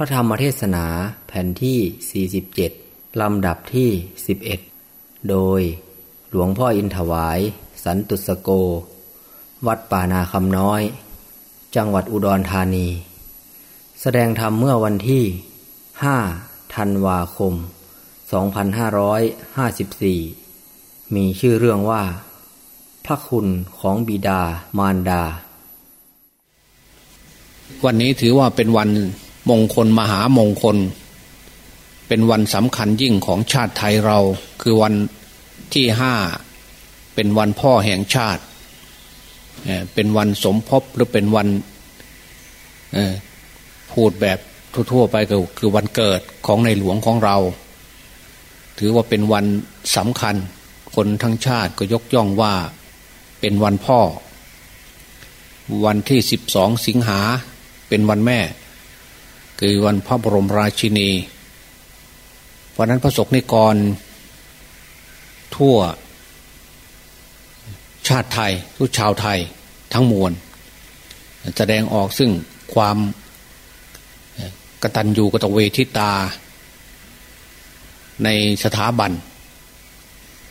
ระธรรมเทศนาแผ่นที่ 47 ลำดับที่ 11 โดยหลวงพ่ออินถวาย สันตุสโก วัดป่านาคำน้อย จังหวัดอุดรธานี แสดงธรรมเมื่อวันที่ 5 ธันวาคม 2554 มีชื่อเรื่องว่า พระคุณของบิดามารดา วันนี้ถือว่าเป็นวัน มงคลมหามงคล เป็นวันสำคัญยิ่งของชาติไทยเราคือวันที่ห้าเป็นวันพ่อแห่งชาติ เป็นวันสมภพหรือเป็นวันพูดแบบทั่วๆไปก็คือวันเกิดของในหลวงของเรา ถือว่าเป็นวันสำคัญ คนทั้งชาติก็ยกย่องว่าเป็นวันพ่อ วันที่สิบสองสิงหาเป็นวันแม่ คือวันพระบรมราชินี วันนั้นพระศกนิกร ทั่ว ชาติไทยทุกชาวไทยทั้งมวล แสดงออกซึ่งความกตัญญูกตเวทิตา ในสถาบัน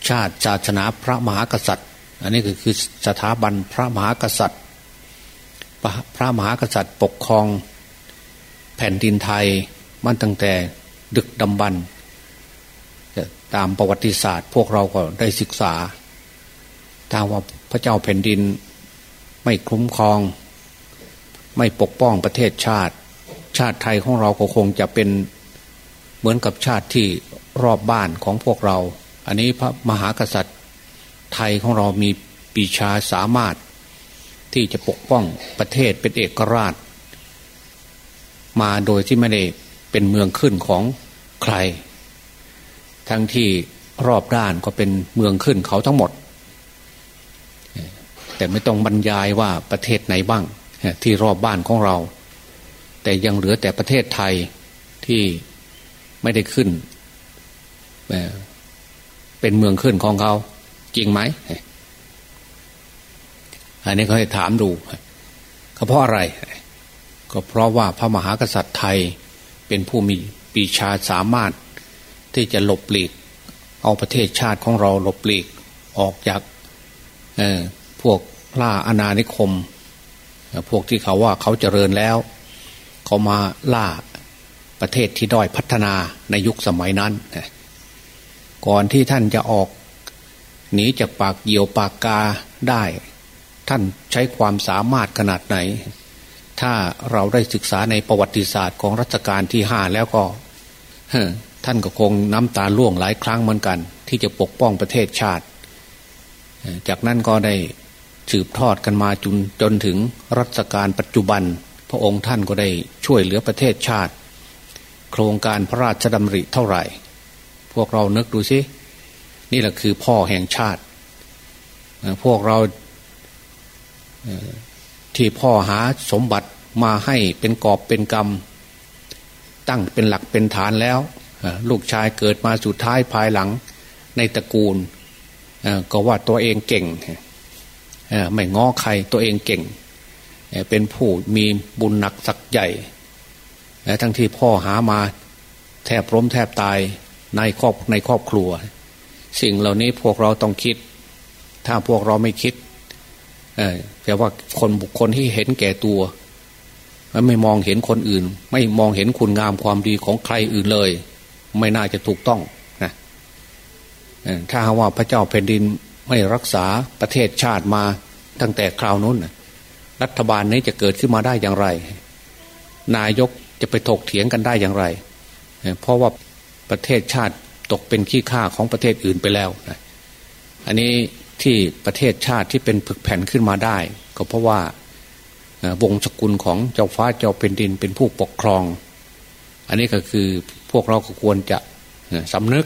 ชาติศาสนาพระมหากษัตริย์ อันนี้คือคือสถาบันพระมหากษัตริย์ พระมหากษัตริย์ปกครอง แผ่นดินไทยมันตั้งแต่ดึกดำบรรตามประวัติศาสตร์ พวกเราก็ได้ศึกษาถ้าว่าพระเจ้าแผ่นดินไม่คุ้มครอง ไม่ปกป้องประเทศชาติ ชาติไทยของเราก็คงจะเป็นเหมือนกับชาติที่รอบบ้านของพวกเรา อันนี้พระมหากษัตริย์ไทยของเรามีปีชาสามารถ ที่จะปกป้องประเทศเป็นเอกราช มาโดยที่ไม่ได้เป็นเมืองขึ้นของใคร ทั้งที่รอบด้านก็เป็นเมืองขึ้นเขาทั้งหมด แต่ไม่ต้องบรรยายว่าประเทศไหนบ้างที่รอบบ้านของเรา แต่ยังเหลือแต่ประเทศไทยที่ไม่ได้ขึ้น เป็นเมืองขึ้นของเขา จริงไหมอันนี้เขาให้ถามดูเขาเพราะอะไร ก็เพราะว่าพระมหากษัตริย์ไทยเป็นผู้มีปีชาสามารถ ที่จะหลบหลีก เอาประเทศชาติของเราหลบหลีกออกจากพวกล่าอาณานิคม พวกที่เขาว่าเขาเจริญแล้ว เขามาล่าประเทศที่ด้อยพัฒนาในยุคสมัยนั้น ก่อนที่ท่านจะออกหนีจากปากเหี่ยวปากกาได้ ท่านใช้ความสามารถขนาดไหน ถ้าเราได้ศึกษาในประวัติศาสตร์ของรัชกาลที่ห้าแล้วก็ท่านก็คงน้ำตาล่วงหลายครั้งเหมือนกัน ที่จะปกป้องประเทศชาติ จากนั้นก็ได้สืบทอดกันมาจนจนถึงรัชกาลปัจจุบัน พระองค์ท่านก็ได้ช่วยเหลือประเทศชาติ โครงการพระราชดำริเท่าไหร่ พวกเรานึกดูสินี่แหละคือพ่อแห่งชาติ พวกเรา ที่พ่อหาสมบัติมาให้เป็นกอบเป็นกรรม ตั้งเป็นหลักเป็นฐานแล้ว ลูกชายเกิดมาสุดท้ายภายหลังในตระกูลก็ว่าตัวเองเก่งไม่ง้อใครตัวเองเก่ง เป็นผู้มีบุญหนักสักใหญ่ ทั้งที่พ่อหามาแทบร้มแทบตายในครอบในครอบครัว สิ่งเหล่านี้พวกเราต้องคิด ถ้าพวกเราไม่คิด แต่ว่าคนบุคคลที่เห็นแก่ตัวไม่มองเห็นคนอื่น ไม่มองเห็นคุณงามความดีของใครอื่นเลย ไม่น่าจะถูกต้องนะถ้าว่าพระเจ้าแผ่นดินไม่รักษาประเทศชาติมาตั้งแต่คราวนู้นรัฐบาลนี้จะเกิดขึ้นมาได้อย่างไร นายกจะไปถกเถียงกันได้อย่างไร เพราะว่าประเทศชาติตกเป็นขี้ข้าของประเทศอื่นไปแล้วอันนี้ ที่ประเทศชาติที่เป็นผึกแผ่นขึ้นมาได้ ก็เพราะว่าวงศกุลของเจ้าฟ้าเจ้าเป็นดินเป็นผู้ปกครอง อันนี้ก็คือพวกเราก็ควรจะสำนึก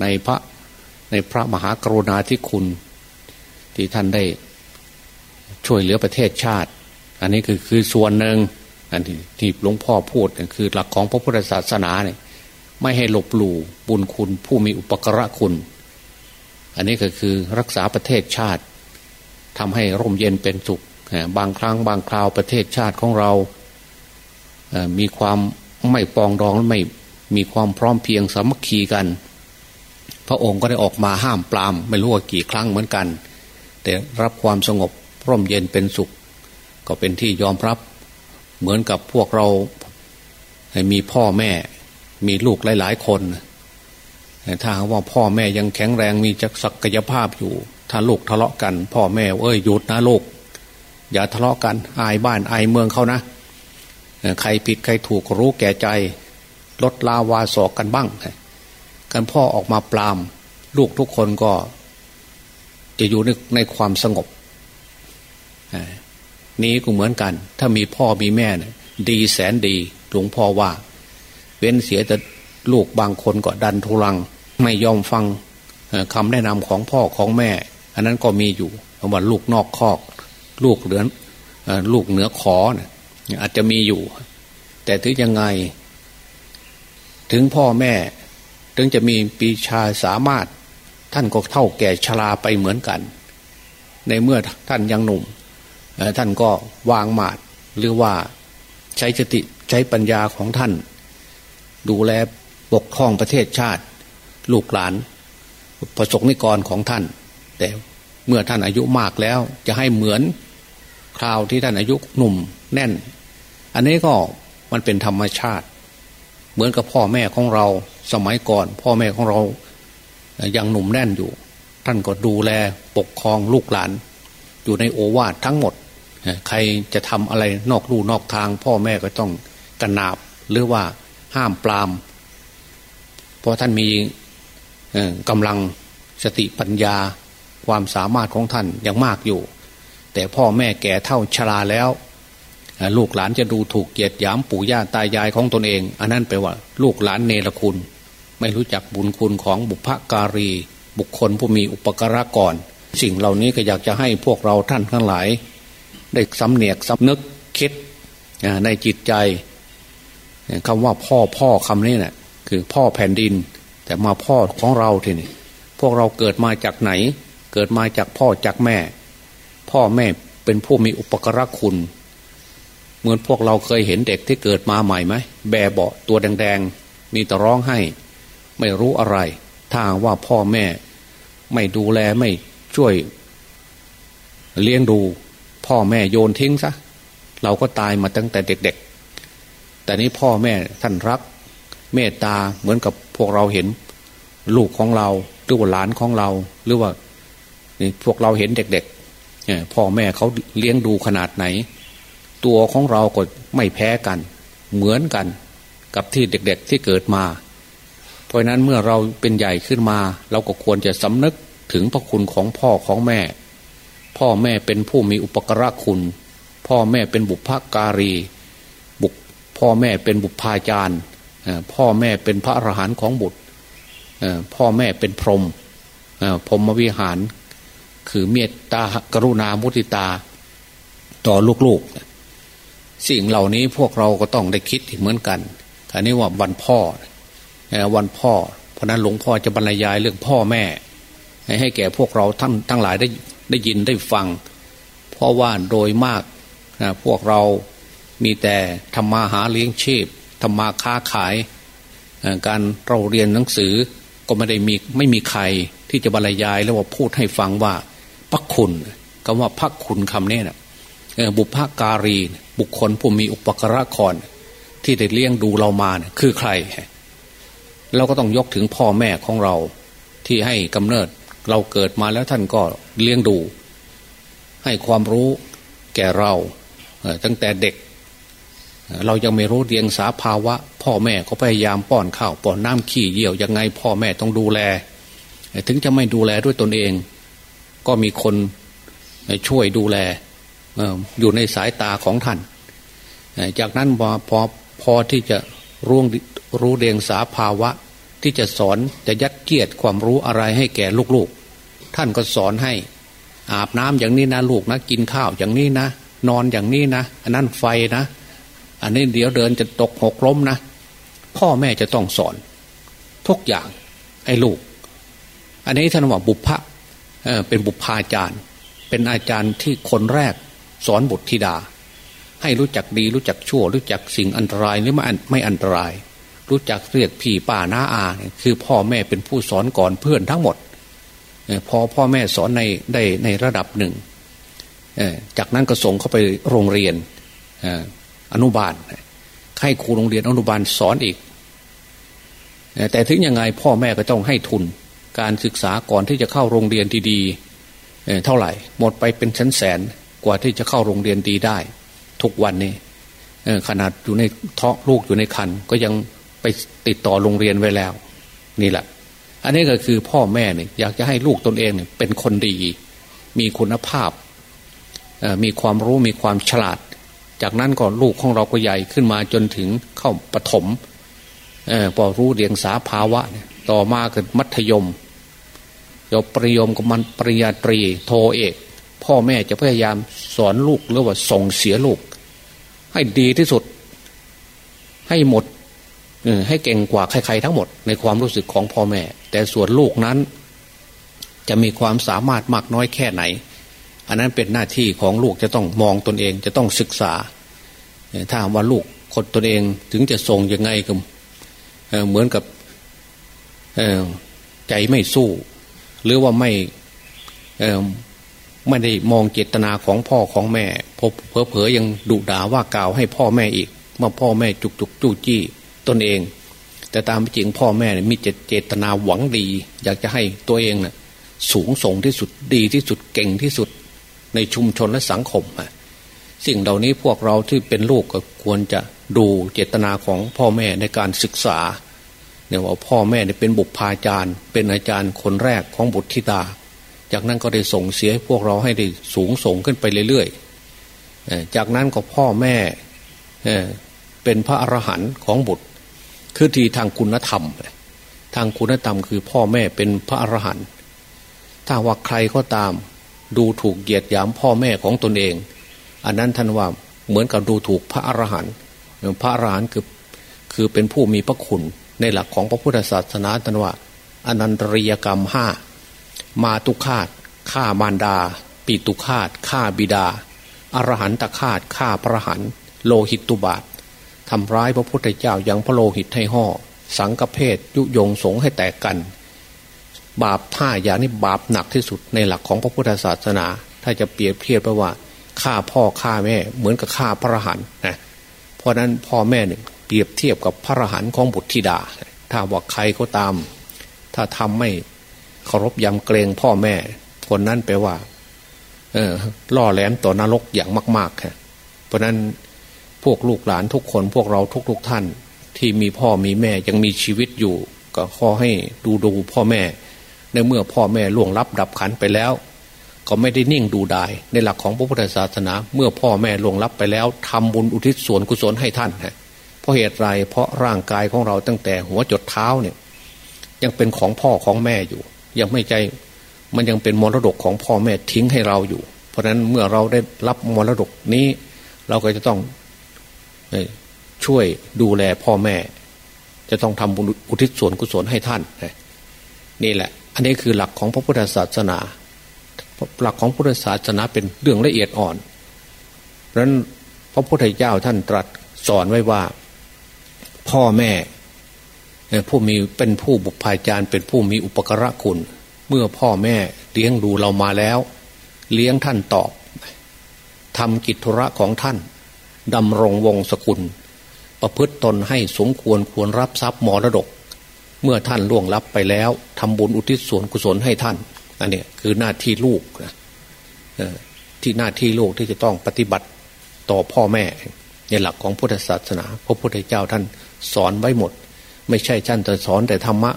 ในพระในพระมหากรุณาธิคุณ ที่ท่านได้ช่วยเหลือประเทศชาติ อันนี้คือคือส่วนหนึ่งอันที่ที่หลวงพ่อพูดคือหลักของพระพุทธศาสนาเนี่ยไม่ให้หลบหลู่บุญคุณผู้มีอุปกระคุณ อันนี้ก็คือรักษาประเทศชาติทำให้ร่มเย็นเป็นสุข บางครั้งบางคราวประเทศชาติของเรา มีความไม่ปองดองและไม่มีความพร้อมเพียงสามัคคีกัน พระองค์ก็ได้ออกมาห้ามปราม ไม่รู้ว่ากี่ครั้งเหมือนกัน แต่รับความสงบร่มเย็นเป็นสุข ก็เป็นที่ยอมรับเหมือนกับพวกเรามีพ่อแม่มีลูกหลาย ๆ คน ถ้าว่าพ่อแม่ยังแข็งแรงมีจักศักยภาพอยู่ ถ้าลูกทะเลาะกัน พ่อแม่เอ้ยหยุดนะลูกอย่าทะเลาะกัน อายบ้านอายเมืองเขานะใครผิดใครถูกรู้แก่ใจ ลดลาวาสอกกันบ้างกันพ่อออกมาปราม ลูกทุกคนก็ จะอยู่ในในความสงบนี้ก็เหมือนกัน ถ้ามีพ่อมีแม่นะดีแสนดีหลวงพ่อว่า เว้นเสียแต่ลูกบางคนก็ดันทุลัง ไม่ยอมฟังคำแนะนำของพ่อของแม่ อันนั้นก็มีอยู่ว่าลูกนอกคอก ลูกเหลือนลูกเหนือขอนะอาจจะมีอยู่ แต่ถึงยังไง ถึงพ่อแม่ ถึงจะมีปีชาสามารถ ท่านก็เท่าแก่ชราไปเหมือนกัน ในเมื่อท่านยังหนุ่มท่านก็วางหมาดหรือว่าใช้สติใช้ปัญญาของท่าน ดูแลปกครองประเทศชาติ ลูกหลาน ประสงนิกรของท่าน แต่เมื่อท่านอายุมากแล้ว จะให้เหมือนคราวที่ท่านอายุหนุ่มแน่น อันนี้ก็มันเป็นธรรมชาติ เหมือนกับพ่อแม่ของเราสมัยก่อน พ่อแม่ของเรายังหนุ่มแน่นอยู่ ท่านก็ดูแลปกครองลูกหลาน อยู่ในโอวาททั้งหมด ใครจะทำอะไรนอกลู่นอกทาง พ่อแม่ก็ต้องกันนาบหรือว่าห้ามปรามเพราะท่านมี กำลังสติปัญญาความสามารถของท่านยังมากอยู่ แต่พ่อแม่แก่เท่าชราแล้ว ลูกหลานจะดูถูกเกียดหยามปู่ย่าตายายของตนเอง อันนั้นแปลว่า ลูกหลานเนรคุณ ไม่รู้จักบุญคุณของบุพการี บุคคลผู้มีอุปการะก่อน สิ่งเหล่านี้ก็อยากจะให้พวกเราท่านทั้งหลาย ได้สำเนียกสำนึกคิดในจิตใจคำว่าพ่อพ่อคำนี้นะ่ยคือพ่อแผ่นดิน แต่มาพ่อของเราทีนี่พวกเราเกิดมาจากไหน เกิดมาจากพ่อจากแม่ พ่อแม่เป็นผู้มีอุปกรณคุณ เหมือนพวกเราเคยเห็นเด็กที่เกิดมาใหม่ไหมแบเบาตัวแดงๆ มีแต่ร้องให้ ไม่รู้อะไร ถ้าว่าพ่อแม่ ไม่ดูแลไม่ช่วย เลี้ยงดู พ่อแม่โยนทิ้งซะเราก็ตายมาตั้งแต่เด็ก ๆ แต่นี้พ่อแม่ท่านรัก เมตตาเหมือนกับพวกเราเห็นลูกของเราหรือว่าหลานของเรา หรือว่าพวกเราเห็นเด็กๆพ่อแม่เขาเลี้ยงดูขนาดไหน ตัวของเราก็ไม่แพ้กัน เหมือนกันกับที่เด็กๆที่เกิดมา เพราะนั้นเมื่อเราเป็นใหญ่ขึ้นมา เราก็ควรจะสำนึกถึงพระคุณของพ่อของแม่ พ่อแม่เป็นผู้มีอุปกระคุณ พ่อแม่เป็นบุพการี บุพพ่อแม่เป็นบุพาจารย์ พ่อแม่เป็นพระอรหันต์ของบุตรพ่อแม่เป็นพรหมพรหมวิหาร คือเมตตากรุณามุติตา ต่อลูกๆ สิ่งเหล่านี้พวกเราก็ต้องได้คิดเหมือนกันอันนี้ว่าวันพ่อวันพ่อ เพราะนั้นหลวงพ่อจะบรรยายเรื่องพ่อแม่ ให้แก่พวกเราทั้งทั้งหลายได้ได้ยินได้ฟัง เพราะว่าโดยมากพวกเรามีแต่ทำมาหาเลี้ยงชีพ ทำมาค้าขาย การเราเรียนหนังสือก็ไม่ได้มีไม่มีใครที่จะบรรยายแล้วว่าพูดให้ฟังว่าพักคุณคำว่าพักคุณคำนี้นะบุพการี บุคคลผู้มีอุปกระครที่ได้เลี้ยงดูเรามาเนี่ยคือใคร เราก็ต้องยกถึงพ่อแม่ของเราที่ให้กำเนิด เราเกิดมาแล้วท่านก็เลี้ยงดู ให้ความรู้แก่เราตั้งแต่เด็ก เรายังไม่รู้เรียงสาภาวะ พ่อแม่เขาพยายามป้อนข้าวป้อนน้ำขี้เยี่ยวยังไง พ่อแม่ต้องดูแล ถึงจะไม่ดูแลด้วยตนเอง ก็มีคนช่วยดูแลอยู่ในสายตาของท่าน จากนั้นพอพอพอที่จะรู้รู้เรียงสาภาวะ ที่จะสอนจะยัดเกียรติความรู้อะไรให้แก่ลูกๆ ท่านก็สอนให้ อาบน้ำอย่างนี้นะลูกนะ กินข้าวอย่างนี้นะ นอนอย่างนี้นะอันนั้นไฟนะ อันนี้เดี๋ยวเดินจะตกหกล้มนะ พ่อแม่จะต้องสอน ทุกอย่างให้ลูก อันนี้ท่านว่าบุพพะเป็นบุพพาจารย์ เป็นอาจารย์ที่คนแรกสอนบุตรธิดา ให้รู้จักดีรู้จักชั่ว รู้จักสิ่งอันตรายหรือไม่ไม่อันตราย รู้จักเรียกพี่ป้าน้าอา คือพ่อแม่เป็นผู้สอนก่อนเพื่อนทั้งหมดพอพ่อแม่สอนในได้ในระดับหนึ่งจากนั้นก็ส่งเข้าไปโรงเรียน อนุบาล ให้ครูโรงเรียนอนุบาลสอนอีก แต่ถึงยังไงพ่อแม่ก็ต้องให้ทุน การศึกษาก่อนที่จะเข้าโรงเรียนดีๆเท่าไหร่ หมดไปเป็นชั้นแสนกว่าที่จะเข้าโรงเรียนดีได้ ทุกวันนี้ขนาดอยู่ในท้องลูกอยู่ในคันก็ยังไปติดต่อโรงเรียนไว้แล้ว นี่แหละ อันนี้ก็คือพ่อแม่เนี่ยอยากจะให้ลูกตนเองเนี่ยเป็นคนดี มีคุณภาพมีความรู้มีความฉลาด จากนั้นก็ลูกของเราก็ใหญ่ขึ้นมาจนถึงเข้าปฐมพอรู้เรียงสาภาวะ ต่อมาเกิดมัธยมจบปริยมกับมันปริญญาตรีโทเอก พ่อแม่จะพยายามสอนลูกหรือว่าส่งเสียลูก ให้ดีที่สุด ให้หมดให้เก่งกว่าใครๆทั้งหมด ในความรู้สึกของพ่อแม่ แต่ส่วนลูกนั้น จะมีความสามารถมากน้อยแค่ไหน อันนั้นเป็นหน้าที่ของลูกจะต้องมองตนเองจะต้องศึกษา ถ้าว่าลูกคนตนเองถึงจะส่งยังไงก็เหมือนกับใจไม่สู้ หรือว่าไม่ไม่ได้มองเจตนาของพ่อของแม่พเพอเพอยังดุด่าว่ากล่าวให้พ่อแม่อีกว่าพ่อแม่จุกจุกจู้จี้ตนเอง แต่ตามจริงพ่อแม่มีเจตนาหวังดี อยากจะให้ตัวเองนะ่ะสูงส่งที่สุดดีที่สุดเก่งที่สุด ในชุมชนและสังคมสิ่งเหล่านี้พวกเราที่เป็นลูกก็ควรจะดูเจตนาของพ่อแม่ในการศึกษาเนี่ยว่าพ่อแม่เนี่ยเป็นบุพาจารย์ เป็นอาจารย์คนแรกของบุตรธิดา จากนั้นก็ได้ส่งเสียพวกเราให้ได้สูงส่งขึ้นไปเรื่อยๆจากนั้นก็พ่อแม่เป็นพระอรหันต์ของบุตร คือทีทางคุณธรรม ทางคุณธรรมคือพ่อแม่เป็นพระอรหันต์ถ้าว่าใครก็ตาม ดูถูกเหยียดหยามพ่อแม่ของตนเอง อันนั้นท่านว่าเหมือนกับดูถูกพระอรหันต์พระอรหันต์คือคือเป็นผู้มีพระคุณในหลักของพระพุทธศาสนาท่านว่าอนันตริยกรรมห้ามาตุคาตฆ่ามารดาปิตุคาตฆ่าบิดาอรหันตคาตฆ่าพระหันโลหิตตุบาททำร้ายพระพุทธเจ้ายังพระโลหิตให้ห่อสังกเพศยุยงสงให้แตกกัน บาปท่าอย่างนี้บาปหนักที่สุดในหลักของพระพุทธศาสนา ถ้าจะเปรียบเทียบไปว่าฆ่าพ่อฆ่าแม่เหมือนกับฆ่าพระหันนะเพราะนั้นพ่อแม่หนึ่งเปรียบเทียบกับพระหันของบุตรธิดา ถ้าว่าใครก็ตาม ถ้าทำไม่เคารพยำเกรงพ่อแม่ คนนั้นแปลว่า เออล่อแหลมต่อนรกอย่างมากๆค่ะเพราะนั้นพวกลูกหลานทุกคนพวกเราทุกๆทท่าน ที่มีพ่อมีแม่ยังมีชีวิตอยู่ ก็ขอให้ดูดูพ่อแม่ ในเมื่อพ่อแม่ล่วงลับดับขันไปแล้ว ก็ไม่ได้นิ่งดูดาย ในหลักของพระพุทธศาสนา เมื่อพ่อแม่ล่วงลับไปแล้วทำบุญอุทิศส่วนกุศลให้ท่านฮะเพราะเหตุไรเพราะร่างกายของเราตั้งแต่หัวจดเท้าเนี่ย ยังเป็นของพ่อของแม่อยู่ ยังไม่ใจมันยังเป็นมรดกของพ่อแม่ทิ้งให้เราอยู่ เพราะฉะนั้นเมื่อเราได้รับมรดกนี้ เราก็จะต้องช่วยดูแลพ่อแม่ จะต้องทำบุญอุทิศส่วนกุศลให้ท่านนี่แหละ อันนี้คือหลักของพระพุทธศาสนา หลักของพุทธศาสนาเป็นเรื่องละเอียดอ่อนเพราะนั้นพระพุทธเจ้าท่านตรัสสอนไว้ว่า พ่อแม่ผู้มีเป็นผู้บุพายจารเป็นผู้มีอุปกระคุณ เมื่อพ่อแม่เลี้ยงดูเรามาแล้ว เลี้ยงท่านตอบทำกิจธุระของท่านดำรงวงศกุล ประพฤติตนให้สมควรควรรับทรัพย์มรดก เมื่อท่านล่วงลับไปแล้วทำบุญอุทิศส่วนกุศลให้ท่าน อันนี้คือหน้าที่ลูกนะที่หน้าที่ลูกที่จะต้องปฏิบัติต่อพ่อแม่ ในหลักของพุทธศาสนา พระพุทธเจ้าท่านสอนไว้หมด ไม่ใช่ท่านจะสอนแต่ธรรมะ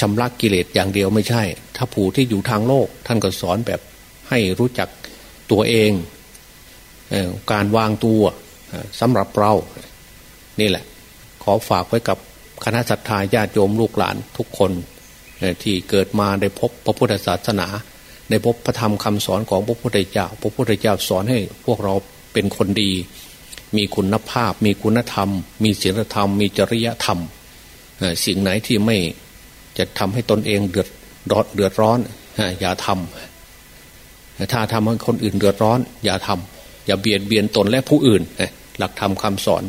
ชำระกิเลสอย่างเดียวไม่ใช่ ถ้าผู้ที่อยู่ทางโลก ท่านก็สอนแบบให้รู้จักตัวเองการวางตัวสำหรับเรา นี่แหละ ขอฝากไว้กับ คณะสัตยาญาติโยมลูกหลานทุกคนที่เกิดมาได้พบพระพุทธศาสนาได้พบพระธรรมคำสอนของพระพุทธเจ้า พระพุทธเจ้าสอนให้พวกเราเป็นคนดี มีคุณภาพ มีคุณธรรม มีศีลธรรม มีจริยธรรมสิ่งไหนที่ไม่จะทำให้ตนเองเดือดร้อนเดือดร้อนอย่าทำถ้าทำให้คนอื่นเดือดร้อน อย่าทอย่าเบียดเบียนตนและผู้อื่นหลักธรรมคาสอน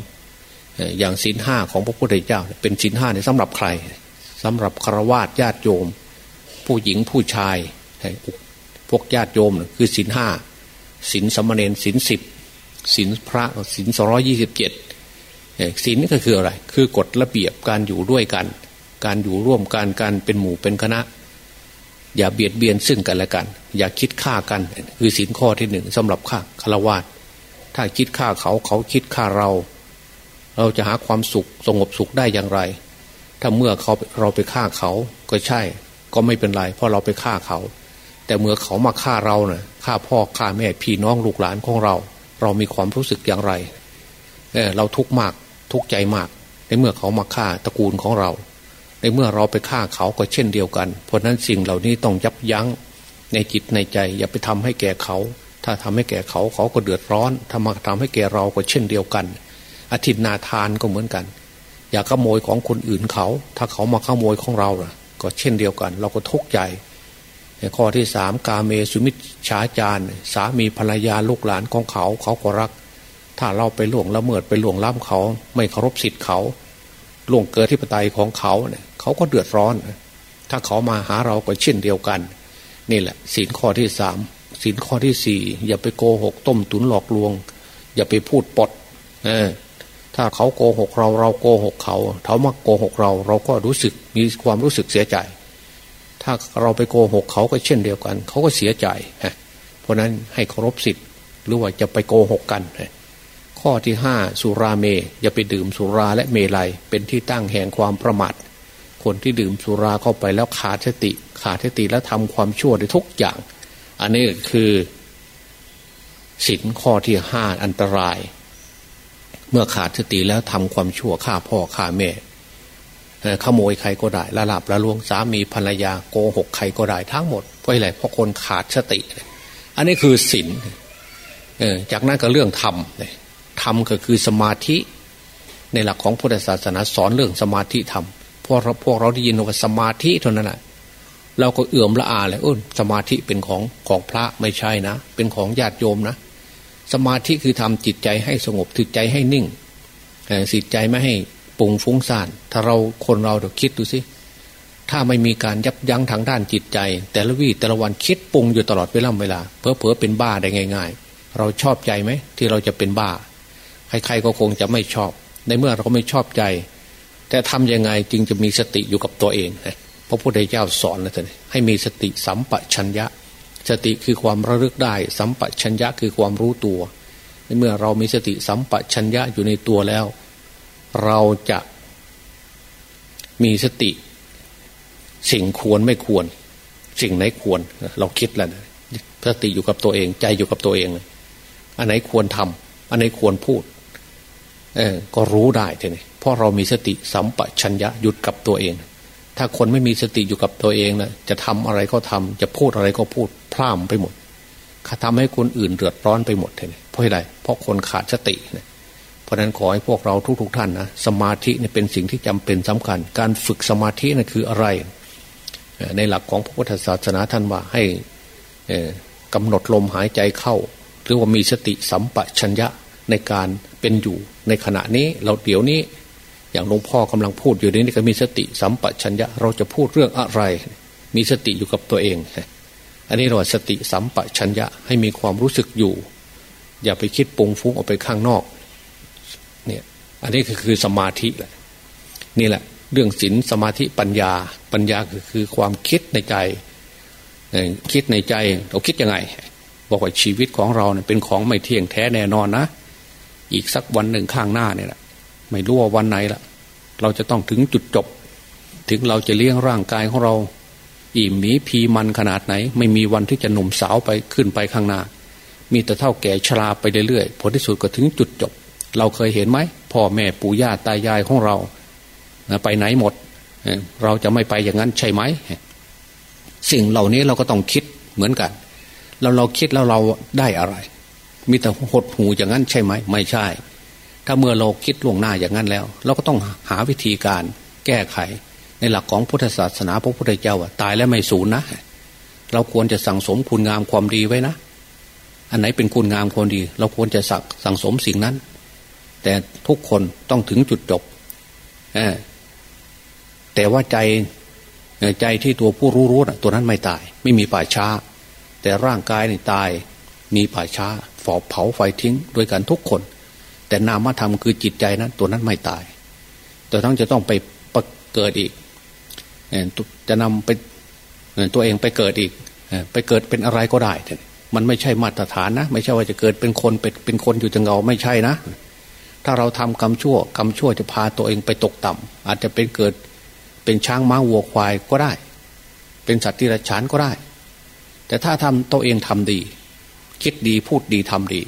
อย่างศีลห้าของพระพุทธเจ้า เป็นศีลห้าในสำหรับใครสำหรับฆราวาสญาติโยม ผู้หญิงผู้ชายพวกญาติโยมคือศีลห้าศีลสมณเณรศีลสิบศีลพระศีลสองยี่สิบเจ็ดศีลนี่ก็คืออะไร คือกฎระเบียบการอยู่ด้วยกัน การอยู่ร่วมกันการเป็นหมู่เป็นคณะ อย่าเบียดเบียนซึ่งกันและกัน อย่าคิดฆ่ากัน คือศีลข้อที่หนึ่งสำหรับฆ่าฆราวาสถ้าคิดฆ่าเขาเขาคิดฆ่าเรา เราจะหาความสุขสงบสุขได้อย่างไร ถ้าเมื่อเขาเราไปฆ่าเขาก็ใช่ ก็ไม่เป็นไร เพราะเราไปฆ่าเขา แต่เมื่อเขามาฆ่าเราเนะ่ยฆ่าพ่อฆ่าแม่พี่น้องลูกหลานของเรา เรามีความรู้สึกอย่างไรเเราทุกข์มากทุกข์ใจมาก ในเมื่อเขามาฆ่าตระกูลของเรา ในเมื่อเราไปฆ่าเขาก็เช่นเดียวกัน เพราะนั้นสิ่งเหล่านี้ต้องยับยั้งในจิตในใจ อย่าไปทำให้แก่เขา ถ้าทำให้แก่เขาเขาก็เดือดร้อนถ้ามาทำให้แก่เราก็เช่นเดียวกัน อธินาทานก็เหมือนกัน อย่าขโมยของคนอื่นเขา ถ้าเขามาขโมยของเราก็เช่นเดียวกัน เราก็ทุกข์ใจข้อที่สามกาเมสุมิชฉาจารสามีภรรยาลูกหลานของเขา เขาก็รัก ถ้าเราไปล่วงละเมิดไปล่วงล้ำเขา ไม่เคารพสิทธิ์เขาล่วงเกิดที่ปไตยของเขาเนี่ยเขาก็เดือดร้อน ถ้าเขามาหาเราก็เช่นเดียวกัน นี่แหละสินข้อที่สามสินข้อที่สี่อย่าไปโกหกต้มตุนหลอกลวง อย่าไปพูดปด เออ ถ้าเขาโกหกเราเราโกหกเขาเขามาโกหกเรา เราก็รู้สึกมีความรู้สึกเสียใจ ถ้าเราไปโกหกเขาก็เช่นเดียวกัน เขาก็เสียใจเพราะนั้นให้เคารพสิทธิ์หรือว่าจะไปโกหกกัน ข้อที่ห้าสุราเมอย่าไปดื่มสุราและเมลัยเป็นที่ตั้งแห่งความประมาทคนที่ดื่มสุราเข้าไปแล้วขาดสติ ขาดสติแล้วทำความชั่วในทุกอย่าง อันนี้คือสินข้อที่ห้าอันตราย เมื่อขาดสติแล้วทำความชั่วฆ่าพ่อฆ่าแม่ขโมยใครก็ได้ละลาบละลวงสามีภรรยาโกหกใครก็ได้ทั้งหมดเพราะอะไรเพราะคนขาดสติ อันนี้คือสินจากนั้นก็เรื่องธรรมธรรมก็คือสมาธิ ในหลักของพุทธศาสนาสอนเรื่องสมาธิธรรมพวกเราพวกเราได้ยินว่าสมาธิเท่านั้นแหะเราก็เอื่อมละอาเลยอ้นสมาธิเป็นของของพระไม่ใช่นะ เป็นของญาติโยมนะ สมาธิคือทำจิตใจให้สงบจิตใจให้นิ่งสิตใจไม่ให้ปุงฟุ้งซ่าน ถ้าเราคนเราเดี๋ยวคิดดูสิถ้าไม่มีการยับยั้งทางด้านจิตใจ แต่ละวี่แต่ละวันคิดปุงอยู่ตลอดเวลาเวลาเพอเพอเป็นบ้าได้ง่าย ๆ เราชอบใจไหมที่เราจะเป็นบ้า ใครๆก็คงจะไม่ชอบ ในเมื่อเราไม่ชอบใจ แต่ทำยังไงจึงจะมีสติอยู่กับตัวเองพระพุทธเจ้าสอนนะท่านให้มีสติสัมปชัญญะ สติคือความระลึกได้ สัมปชัญญะคือความรู้ตัวในเมื่อเรามีสติสัมปชัญญะอยู่ในตัวแล้ว เราจะมีสติ สิ่งควรไม่ควร สิ่งไหนควร เราคิดแล้วสติอยู่กับตัวเอง ใจอยู่กับตัวเองอันไหนควรทำอันไหนควรพูด เออ ก็รู้ได้ทีนี้เพราะเรามีสติสัมปชัญญะหยุดกับตัวเอง ถ้าคนไม่มีสติอยู่กับตัวเองนะจะทำอะไรก็ทำจะพูดอะไรก็พูด พร่ำไปหมดทำให้คนอื่นเดือดร้อนไปหมดเลยเพราะอะไรเพราะคนขาดสตินะเพราะนั้นขอให้พวกเราทุก ๆ ท่านนะสมาธิเนี่ยเป็นสิ่งที่จำเป็นสำคัญ การฝึกสมาธินะ่นคืออะไร ในหลักของพระพุทธศาสนาท่านว่าให้กำหนดลมหายใจเข้า หรือว่ามีสติสัมปชัญญะในการเป็นอยู่ในขณะนี้เราเดี๋ยวนี้ อย่างหลวงพ่อกำลังพูดอยู่นี้ก็มีสติสัมปชัญญะเราจะพูดเรื่องอะไร มีสติอยู่กับตัวเอง อันนี้เราสติสัมปชัญญะให้มีความรู้สึกอยู่ อย่าไปคิดปุงฟุ้งออกไปข้างนอกเนี่ยอันนี้คือคือสมาธิแหละนี่แหละ เรื่องศีลสมาธิปัญญา ปัญญาคือคือความคิดในใจคิดในใจเราคิดยังไง บอกว่าชีวิตของเราเนี่ยเป็นของไม่เที่ยงแท้แน่นอนนะ อีกสักวันหนึ่งข้างหน้าเนี่ยแหละไม่รู้ว่าวันไหนละเราจะต้องถึงจุดจบ ถึงเราจะเลี้ยงร่างกายของเรา อิ่มมีพีมันขนาดไหน ไม่มีวันที่จะหนุ่มสาวไปขึ้นไปข้างหน้า มีแต่เท่าแก่ชราไปเรื่อยๆผลที่สุดก็ถึงจุดจบ เราเคยเห็นไหมพ่อแม่ปู่ย่าตายายของเราไปไหนหมด เราจะไม่ไปอย่างนั้นใช่ไหมสิ่งเหล่านี้เราก็ต้องคิดเหมือนกันเราเราคิดแล้วเราได้อะไร มีแต่หดหูอย่างนั้นใช่ไหม ไม่ใช่ ถ้าเมื่อเราคิดล่วงหน้าอย่างนั้นแล้ว เราก็ต้องหาวิธีการแก้ไข หลักของพุทธศาสนาพระพุทธเจ้าว่าตายแล้วไม่สูญนะ เราควรจะสั่งสมคุณงามความดีไว้นะ อันไหนเป็นคุณงามคนดี เราควรจะสักสั่งสมสิ่งนั้น แต่ทุกคนต้องถึงจุดจบแต่ว่าใจใจที่ตัวผู้รู้รู้ตัวนั้นไม่ตาย ไม่มีป่าช้า แต่ร่างกายนี่ตายมีป่าช้าฝอบเผาไฟทิ้งด้วยกันทุกคน แต่นามธรรมคือจิตใจนั้น ตัวนั้นไม่ตายแต่ทั้งจะต้องไปเกิดอีก จะนำไปตัวเองไปเกิดอีกไปเกิดเป็นอะไรก็ได้มันไม่ใช่มาตรฐานนะ ไม่ใช่ว่าจะเกิดเป็นคนเป็นเป็นคนอยู่จะเงาไม่ใช่นะ ถ้าเราทำกรรมชั่วกรรมชั่วจะพาตัวเองไปตกต่ำอาจจะเป็นเกิดเป็นช้างม้าวัวควายก็ได้ เป็นสัตว์ที่ระชานก็ได้ แต่ถ้าทำตัวเองทำดี คิดดีพูดดีทำดี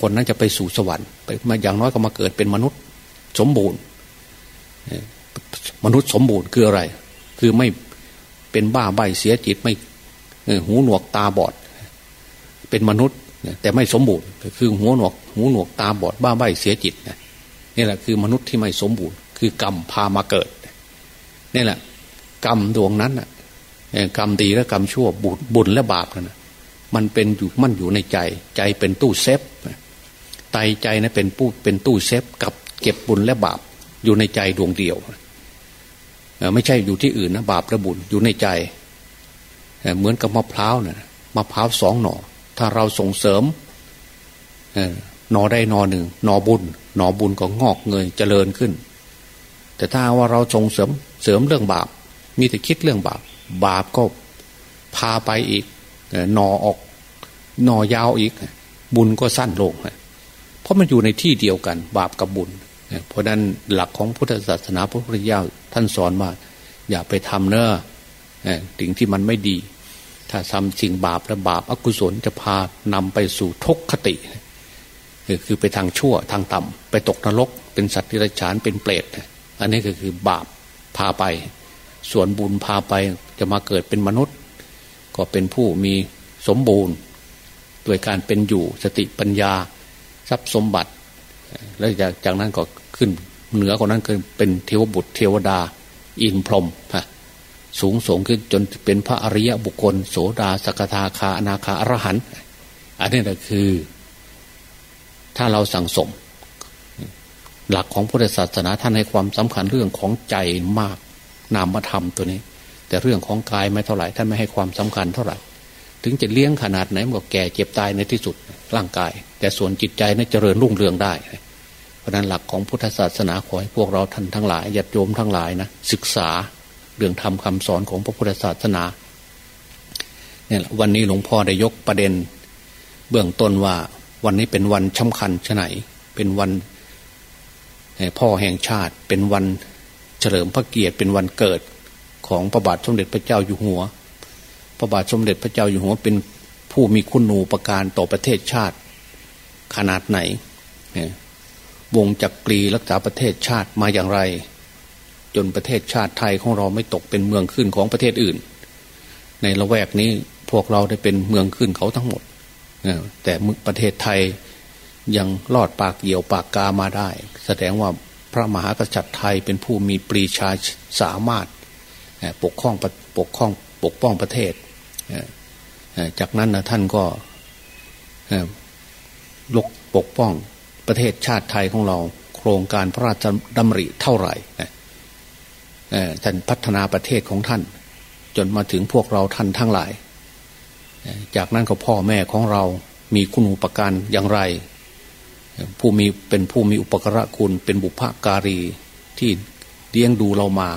คนนั้นจะไปสู่สวรรค์ไปมาอย่างน้อยก็มาเกิดเป็นมนุษย์ สมบูรณ์ มนุษย์สมบูรณ์คืออะไร คือไม่เป็นบ้าใบเสียจิตไม่หูหนวกตาบอด เป็นมนุษย์แต่ไม่สมบูรณ์คือหูหนวกหูหนวกตาบอดบ้าใบเสียจิตนี่แหละคือมนุษย์ที่ไม่สมบูรณ์ คือกรรมพามาเกิดนี่แหละ กรรมดวงนั้นกรรมดีและกรรมชั่วบุญบุญและบาปนะมันเป็นอยู่มั่นอยู่ในใจ ใจเป็นตู้เซฟไตใจนะเป็นปู้เป็นตู้เซฟกับเก็บบุญและบาปอยู่ในใจดวงเดียว ไม่ใช่อยู่ที่อื่นนะบาปและบุญอยู่ในใจเหมือนกับมะพร้าวนะมะพร้าวสองหน่อ ถ้าเราส่งเสริมหน่อได้หน่อหนึ่งหน่อบุญหน่อบุญก็งอกเงยเจริญขึ้น แต่ถ้าว่าเราส่งเสริมเสริมเรื่องบาป มีแต่คิดเรื่องบาป บาปก็พาไปอีกหน่อออกหน่อยาวอีก บุญก็สั้นลงเพราะมันอยู่ในที่เดียวกัน บาปกับบุญ เพราะนั้นหลักของพุทธศาสนาพระพุทธเจ้าท่านสอนว่า อย่าไปทำเนอะสิ่งที่มันไม่ดี ถ้าทำสิ่งบาปและบาปอกุศลจะพานำไปสู่ทุกขติ คือไปทางชั่วทางต่ำไปตกนรก เป็นสัตว์ที่ไรฉานเป็นเปรตอันนี้ก็คือบาปพาไป ส่วนบุญพาไปจะมาเกิดเป็นมนุษย์ ก็เป็นผู้มีสมบูรณ์โดยการเป็นอยู่สติปัญญา ทรัพย์สมบัติ แล้วจากจากนั้นก็ขึ้นเหนือกว่านั้นคือเป็นเทวบุตรเทวดา อินพรหมสูงส่งขึ้นจนเป็นพระอริยบุคคล โสดาสกทาคาอนาคาอรหันต์อันนี้แหละคือ ถ้าเราสั่งสม หลักของพุทธศาสนาท่านให้ความสำคัญเรื่องของใจมากนามธรรมตัวนี้ แต่เรื่องของกายไม่เท่าไหร่ท่านไม่ให้ความสำคัญเท่าไหร่ ถึงจะเลี้ยงขนาดไหนมันก็แก่เจ็บตายในที่สุดร่างกาย แต่ส่วนจิตใจนั้นเจริญรุ่งเรืองได้ ราะนั้นหลักของพุทธศาสนาขอให้พวกเราท่านทั้งหลายญาติโยมทั้งหลายนะศึกษาเรื่องธรรมคาสอนของพระพุทธศาสนาเนี่ยวันนี้หลวงพ่อได้ยกประเด็น เบื้องต้นว่าวันนี้เป็นวันสำคัญชไหน เป็นวันพ่อแห่งชาติ เป็นวันเฉลิมพระเกียรติเป็นวันเกิดของพระบาทสมเด็จพระเจ้าอยู่หัว พระบาทสมเด็จพระเจ้าอยู่หัวเป็นผู้มีคุณูปการต่อประเทศชาติขนาดไหน วงจักกรีรักษาประเทศชาติมาอย่างไร จนประเทศชาติไทยของเราไม่ตกเป็นเมืองขึ้นของประเทศอื่น ในละแวกนี้พวกเราได้เป็นเมืองขึ้นเขาทั้งหมดแต่ประเทศไทยยังรอดปากเหี่ยวปากกามาได้ แสดงว่าพระมหากษัตริย์ไทยเป็นผู้มีปรีชาสามารถปกครองปกครองปกป้องประเทศ จากนั้นนะท่านก็ลกปกป้อง ประเทศชาติไทยของเรา โครงการพระราชดำริเท่าไหร่ท่านพัฒนาประเทศของท่าน จนมาถึงพวกเราท่านทั้งหลาย จากนั้นก็พ่อแม่ของเรามีคุณอุปการอย่างไร ผู้มีเป็นผู้มีอุปการะคุณเป็นบุพการีที่เลี้ยงดูเรามา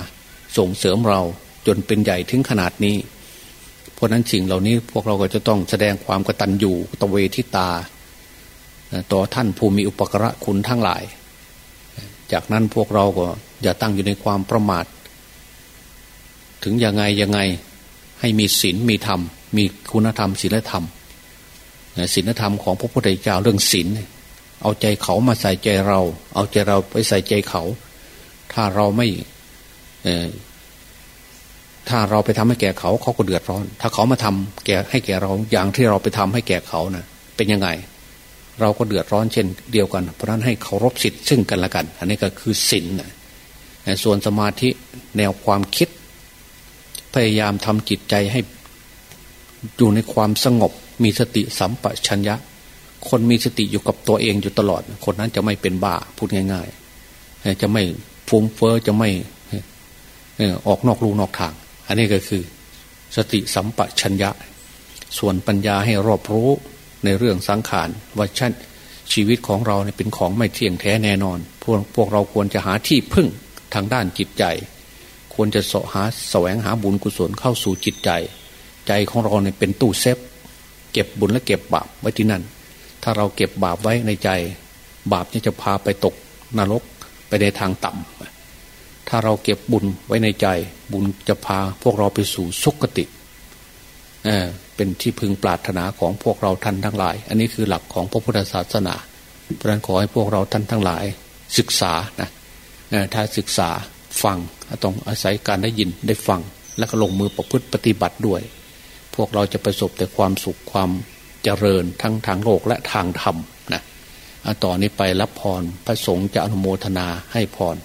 ส่งเสริมเราจนเป็นใหญ่ถึงขนาดนี้ เพราะนั้นสิ่งเหล่านี้พวกเราก็จะต้องแสดงความกตัญญูตเวทิตา ต่อท่านผู้มีอุปกระคุณทั้งหลาย จากนั้นพวกเราก็อย่าตั้งอยู่ในความประมาท ถึงยังไงยังไงให้มีศีลมีธรรม มีคุณธรรมศีลธรรมศีลธรรมของพระพุทธเจ้าเรื่องศีลเอาใจเขามาใส่ใจเรา เอาใจเราไปใส่ใจเขา ถ้าเราไม่ถ้าเราไปทำให้แก่เขาเขาก็เดือดร้อน ถ้าเขามาทำแก่ให้แก่เราอย่างที่เราไปทำให้แก่เขานะ่ะ เป็นยังไง เราก็เดือดร้อนเช่นเดียวกัน เพราะนั้นให้เคารพสิทธิ์ซึ่งกันและกัน อันนี้ก็คือศีลส่วนสมาธิแนวความคิด พยายามทำจิตใจให้อยู่ในความสงบ มีสติสัมปชัญญะ คนมีสติอยู่กับตัวเองอยู่ตลอด คนนั้นจะไม่เป็นบ้าพูดง่าย ๆ จะไม่ฟุ้งเฟอ้อจะไม่ออกนอกลูนอกทาง อันนี้ก็คือ สติสัมปชัญญะ ส่วนปัญญาให้รอบรู้ ในเรื่องสังขารว่าชันชีวิตของเราเนี่ยเป็นของไม่เที่ยงแท้แน่นอน พวกพวกเราควรจะหาที่พึ่งทางด้านจิตใจ ควรจะสหาแสวงหาบุญกุศลเข้าสู่จิตใจ ใจของเราเนี่ยเป็นตู้เซฟเก็บบุญและเก็บบาปไว้ที่นั่น ถ้าเราเก็บบาปไว้ในใจ บาปจะพาไปตกนรกไปในทางต่ำถ้าเราเก็บบุญไว้ในใจ บุญจะพาพวกเราไปสู่สุคติเเป็นที่พึงปรารถนาของพวกเราท่านทั้งหลาย อันนี้คือหลักของพระพุทธศาสนา เพราะนั้นขอให้พวกเราท่านทั้งหลาย ศึกษานะถ้าศึกษาฟังต้องอาศัยการได้ยินได้ฟัง แล้วก็ลงมือประพฤติปฏิบัติด้วย พวกเราจะประสบแต่ความสุขความเจริญทั้งทางโลกและทางธรรมนะต่อนนี้ไปรับพรพระสงฆ์จะอนุโมทนาให้พร